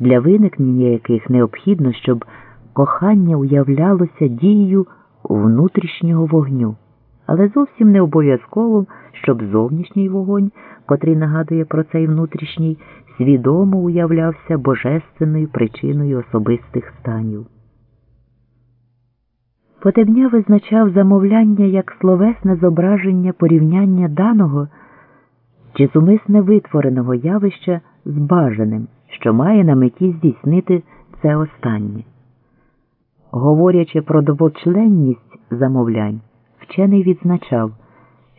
для виникнення яких необхідно, щоб кохання уявлялося дією внутрішнього вогню, але зовсім не обов'язково, щоб зовнішній вогонь, котрий нагадує про цей внутрішній, свідомо уявлявся божественною причиною особистих станів. Потебня визначав замовляння як словесне зображення порівняння даного чи зумисне витвореного явища з бажаним, що має на меті здійснити це останнє. Говорячи про двочленність замовлянь, вчений відзначав,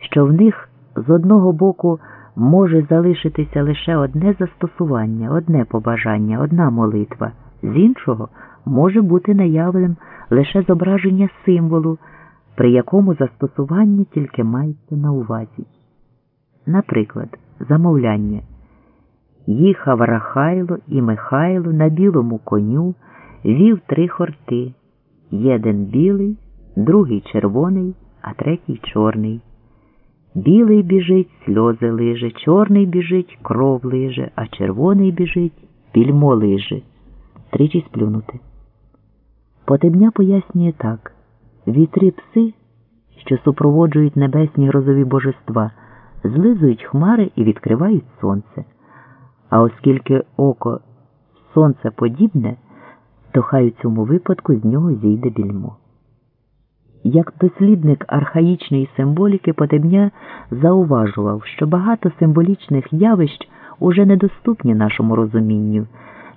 що в них з одного боку може залишитися лише одне застосування, одне побажання, одна молитва, з іншого може бути наявним лише зображення символу, при якому застосування тільки мається на увазі. Наприклад, замовляння. Їхав Рахайло і Михайло на білому коню, вів три хорти. Єден білий, другий червоний, а третій чорний. Білий біжить, сльози лиже, чорний біжить, кров лиже, а червоний біжить, пільмо лиже. Тричі сплюнути. Потебня пояснює так вітри пси, що супроводжують небесні грозові божества, злизують хмари і відкривають сонце. А оскільки око сонце подібне, то хай у цьому випадку з нього зійде більмо. Як дослідник архаїчної символіки Потебня зауважував, що багато символічних явищ уже недоступні нашому розумінню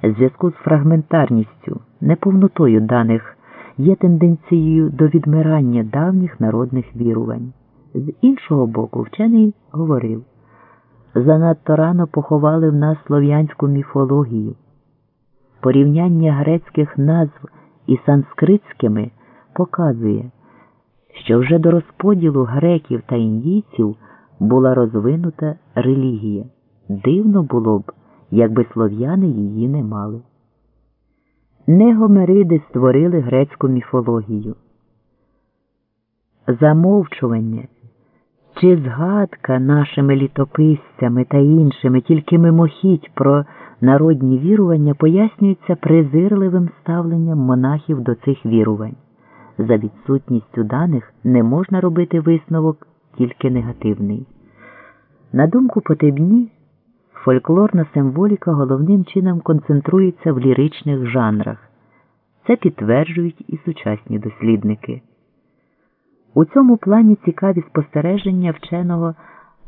в зв'язку з фрагментарністю, неповнотою даних є тенденцією до відмирання давніх народних вірувань. З іншого боку, вчений говорив занадто рано поховали в нас слов'янську міфологію. Порівняння грецьких назв із санскритськими показує, що вже до розподілу греків та індійців була розвинута релігія. Дивно було б, якби слов'яни її не мали. Не гомериди створили грецьку міфологію. Замовчування чи згадка нашими літописцями та іншими тільки мимохідь про народні вірування пояснюється презирливим ставленням монахів до цих вірувань. За відсутністю даних не можна робити висновок тільки негативний. На думку Потебні, фольклорна символіка головним чином концентрується в ліричних жанрах. Це підтверджують і сучасні дослідники. У цьому плані цікаві спостереження вченого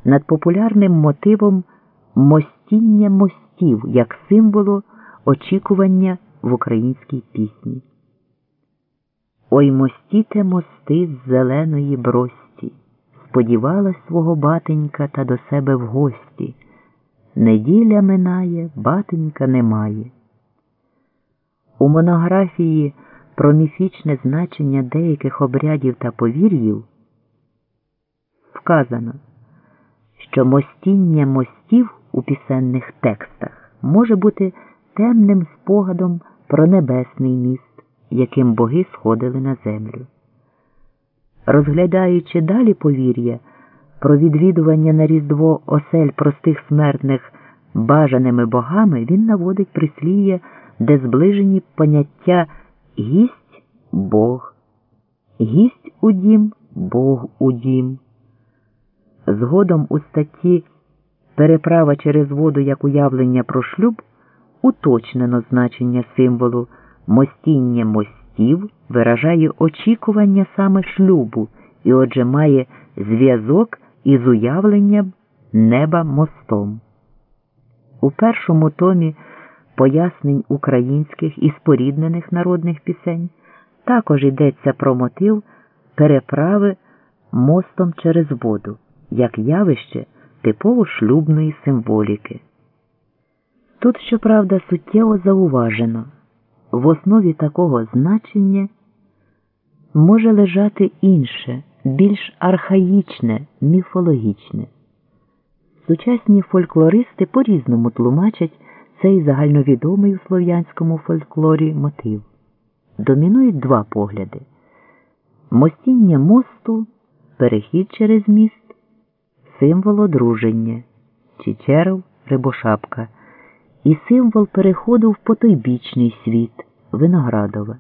над популярним мотивом мостіння мостів як символу очікування в українській пісні. Ой мостіте мости з зеленої брості, сподівалась свого батенька та до себе в гості. Неділя минає, батенька немає. У монографії про міфічне значення деяких обрядів та повір'їв вказано, що мостіння мостів у пісенних текстах може бути темним спогадом про небесний міст, яким боги сходили на землю. Розглядаючи далі повір'я про відвідування на Різдво осель простих смертних бажаними богами, він наводить прислів'я, де зближені поняття гість Бог, гість у дім, Бог у дім. Згодом у статті Переправа через воду як уявлення про шлюб уточнено значення символу мостіння мостів виражає очікування саме шлюбу і, отже, має зв'язок із уявленням неба мостом. У першому томі пояснень українських і споріднених народних пісень також йдеться про мотив переправи мостом через воду як явище типово шлюбної символіки. Тут, щоправда, суттєво зауважено, в основі такого значення може лежати інше, більш архаїчне, міфологічне. Сучасні фольклористи по різному тлумачать цей загальновідомий у слов'янському фольклорі мотив. Домінують два погляди: мостіння мосту, перехід через міст, символ одруження, чечеров, рибошапка і символ переходу в потойбічний світ Виноградова.